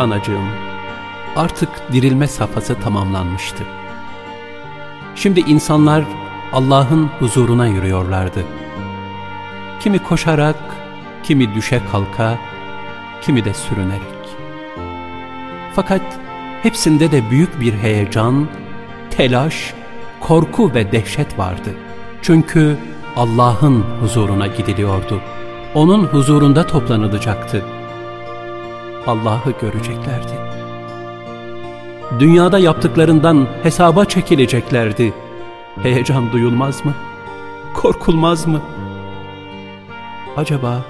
Anacığım, artık dirilme safhası tamamlanmıştı. Şimdi insanlar Allah'ın huzuruna yürüyorlardı. Kimi koşarak, kimi düşe kalka, kimi de sürünerek. Fakat hepsinde de büyük bir heyecan, telaş, korku ve dehşet vardı. Çünkü Allah'ın huzuruna gidiliyordu. Onun huzurunda toplanılacaktı. Allah'ı göreceklerdi. Dünyada yaptıklarından hesaba çekileceklerdi. Heyecan duyulmaz mı? Korkulmaz mı? Acaba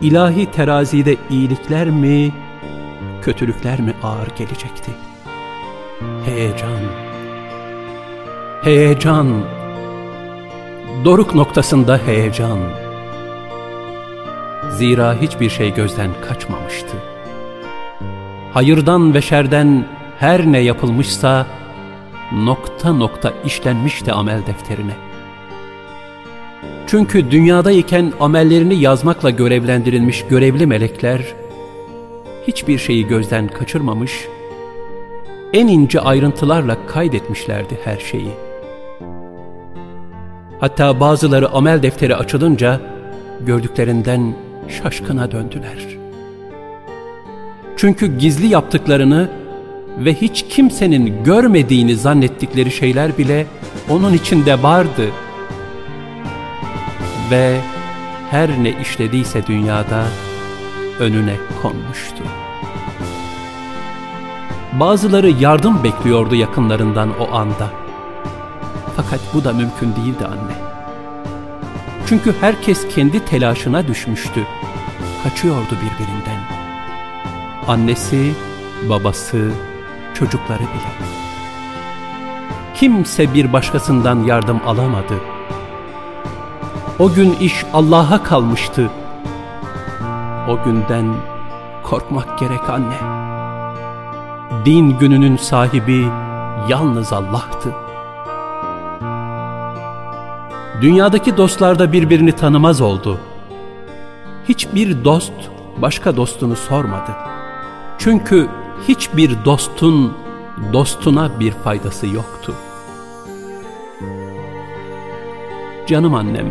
ilahi terazide iyilikler mi, kötülükler mi ağır gelecekti? Heyecan, heyecan, doruk noktasında heyecan. Zira hiçbir şey gözden kaçmamıştı. Hayırdan ve şerden her ne yapılmışsa nokta nokta işlenmişti amel defterine. Çünkü dünyadayken amellerini yazmakla görevlendirilmiş görevli melekler hiçbir şeyi gözden kaçırmamış, en ince ayrıntılarla kaydetmişlerdi her şeyi. Hatta bazıları amel defteri açılınca gördüklerinden şaşkına döndüler. Çünkü gizli yaptıklarını ve hiç kimsenin görmediğini zannettikleri şeyler bile onun içinde vardı. Ve her ne işlediyse dünyada önüne konmuştu. Bazıları yardım bekliyordu yakınlarından o anda. Fakat bu da mümkün değildi anne. Çünkü herkes kendi telaşına düşmüştü. Kaçıyordu birbirinden. Annesi, babası, çocukları bile. Kimse bir başkasından yardım alamadı. O gün iş Allah'a kalmıştı. O günden korkmak gerek anne. Din gününün sahibi yalnız Allah'tı. Dünyadaki dostlar da birbirini tanımaz oldu. Hiçbir dost başka dostunu sormadı. Çünkü hiçbir dostun dostuna bir faydası yoktu. Canım annem,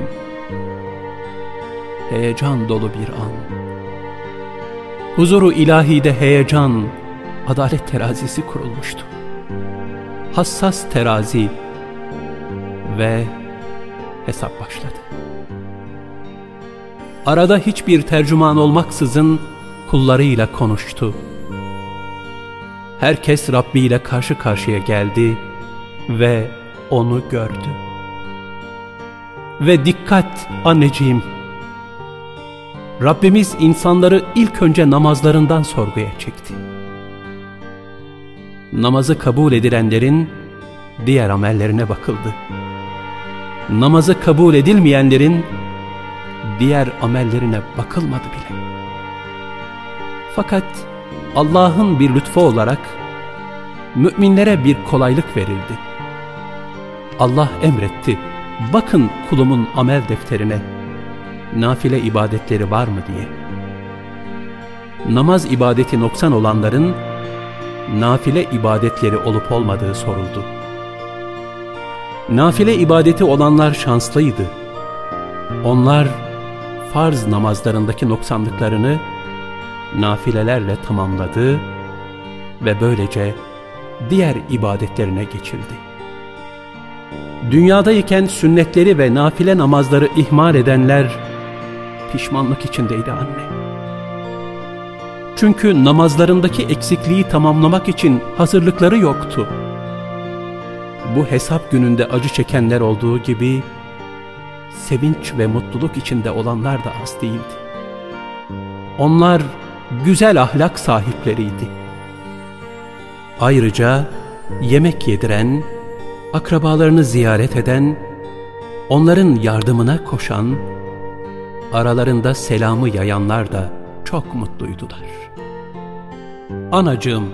heyecan dolu bir an. Huzuru ilahide heyecan, adalet terazisi kurulmuştu. Hassas terazi ve hesap başladı. Arada hiçbir tercüman olmaksızın kullarıyla konuştu. Herkes Rabbi ile karşı karşıya geldi ve onu gördü. Ve dikkat anneciğim! Rabbimiz insanları ilk önce namazlarından sorguya çekti. Namazı kabul edilenlerin diğer amellerine bakıldı. Namazı kabul edilmeyenlerin diğer amellerine bakılmadı bile. Fakat Allah'ın bir lütfu olarak müminlere bir kolaylık verildi. Allah emretti, bakın kulumun amel defterine, nafile ibadetleri var mı diye. Namaz ibadeti noksan olanların, nafile ibadetleri olup olmadığı soruldu. Nafile ibadeti olanlar şanslıydı. Onlar farz namazlarındaki noksanlıklarını nafilelerle tamamladı ve böylece diğer ibadetlerine geçildi. Dünyadayken sünnetleri ve nafile namazları ihmal edenler pişmanlık içindeydi anne. Çünkü namazlarındaki eksikliği tamamlamak için hazırlıkları yoktu. Bu hesap gününde acı çekenler olduğu gibi sevinç ve mutluluk içinde olanlar da az değildi. Onlar güzel ahlak sahipleriydi. Ayrıca yemek yediren, akrabalarını ziyaret eden, onların yardımına koşan, aralarında selamı yayanlar da çok mutluydular. Anacığım,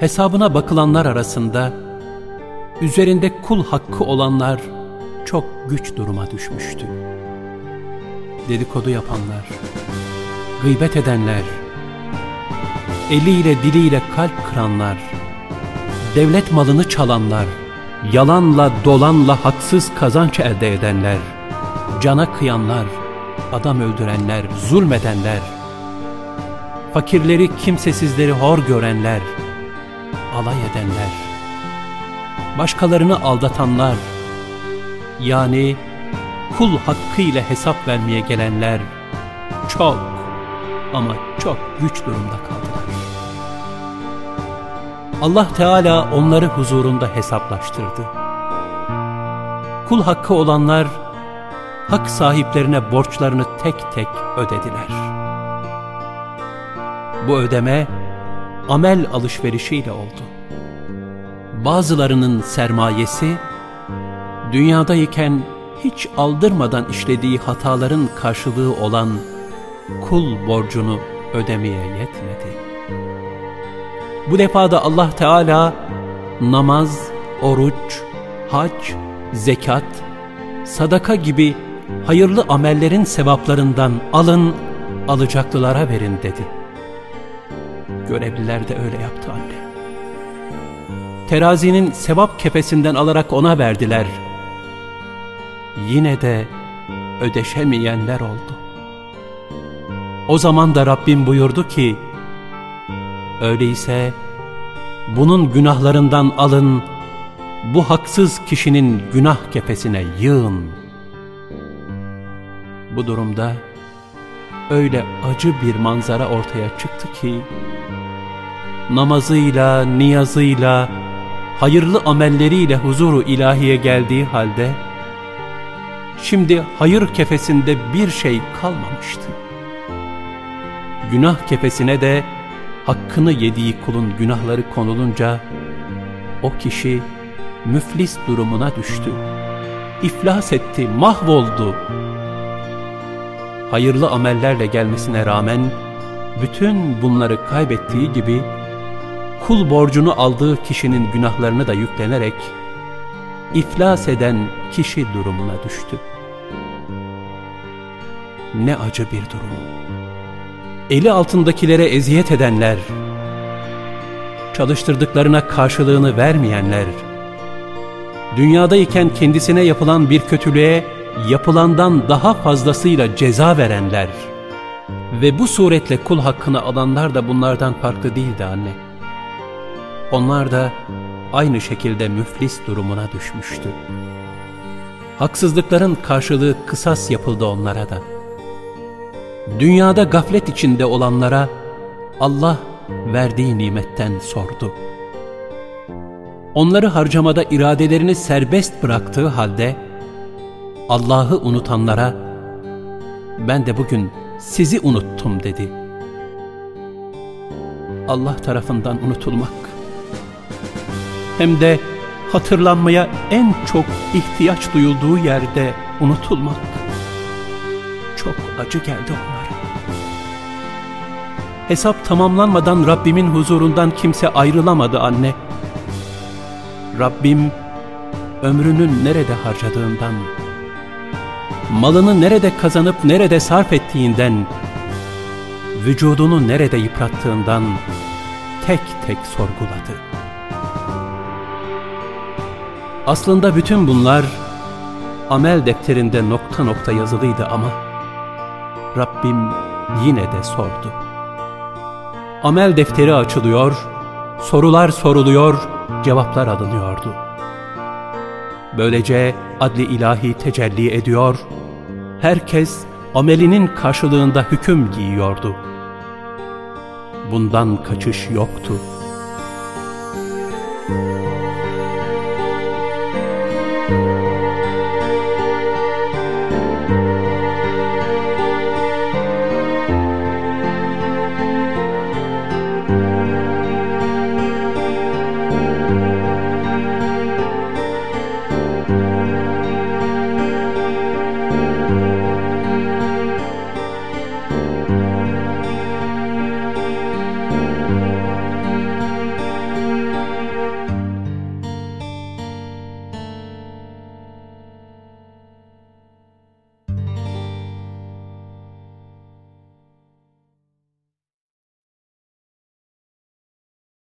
hesabına bakılanlar arasında, üzerinde kul hakkı olanlar çok güç duruma düşmüştü. Dedikodu yapanlar, gıybet edenler, eliyle diliyle kalp kıranlar, devlet malını çalanlar, yalanla dolanla haksız kazanç elde edenler, cana kıyanlar, adam öldürenler, zulmedenler, fakirleri kimsesizleri hor görenler, alay edenler, başkalarını aldatanlar, yani kul hakkıyla hesap vermeye gelenler çok ama çok güç durumda kaldılar. Allah Teala onları huzurunda hesaplaştırdı. Kul hakkı olanlar hak sahiplerine borçlarını tek tek ödediler. Bu ödeme amel alışverişiyle oldu. Bazılarının sermayesi dünyadayken hiç aldırmadan işlediği hataların karşılığı olan kul borcunu ödemeye yetmedi. Bu defada Allah Teala namaz, oruç, hac, zekat, sadaka gibi hayırlı amellerin sevaplarından alın, alacaklılara verin dedi. Görevliler de öyle yaptı anne. Terazinin sevap kefesinden alarak ona verdiler. Yine de ödeşemeyenler oldu. O zaman da Rabbim buyurdu ki, Öyleyse bunun günahlarından alın, bu haksız kişinin günah kefesine yığın. Bu durumda öyle acı bir manzara ortaya çıktı ki, namazıyla, niyazıyla, hayırlı amelleriyle huzuru ilahiye geldiği halde, şimdi hayır kefesinde bir şey kalmamıştı. Günah kefesine de hakkını yediği kulun günahları konulunca, o kişi müflis durumuna düştü. İflas etti, mahvoldu. Hayırlı amellerle gelmesine rağmen, bütün bunları kaybettiği gibi, kul borcunu aldığı kişinin günahlarını da yüklenerek, iflas eden kişi durumuna düştü. Ne acı bir durum eli altındakilere eziyet edenler, çalıştırdıklarına karşılığını vermeyenler, dünyadayken kendisine yapılan bir kötülüğe yapılandan daha fazlasıyla ceza verenler ve bu suretle kul hakkını alanlar da bunlardan farklı değildi anne. Onlar da aynı şekilde müflis durumuna düşmüştü. Haksızlıkların karşılığı kısas yapıldı onlara da dünyada gaflet içinde olanlara Allah verdiği nimetten sordu. Onları harcamada iradelerini serbest bıraktığı halde Allah'ı unutanlara ben de bugün sizi unuttum dedi. Allah tarafından unutulmak hem de hatırlanmaya en çok ihtiyaç duyulduğu yerde unutulmak çok acı geldi onlara. Hesap tamamlanmadan Rabbimin huzurundan kimse ayrılamadı anne. Rabbim ömrünün nerede harcadığından, malını nerede kazanıp nerede sarf ettiğinden, vücudunu nerede yıprattığından tek tek sorguladı. Aslında bütün bunlar amel defterinde nokta nokta yazılıydı ama Rabbim yine de sordu. Amel defteri açılıyor, sorular soruluyor, cevaplar alınıyordu. Böylece adli ilahi tecelli ediyor, herkes amelinin karşılığında hüküm giyiyordu. Bundan kaçış yoktu. Müzik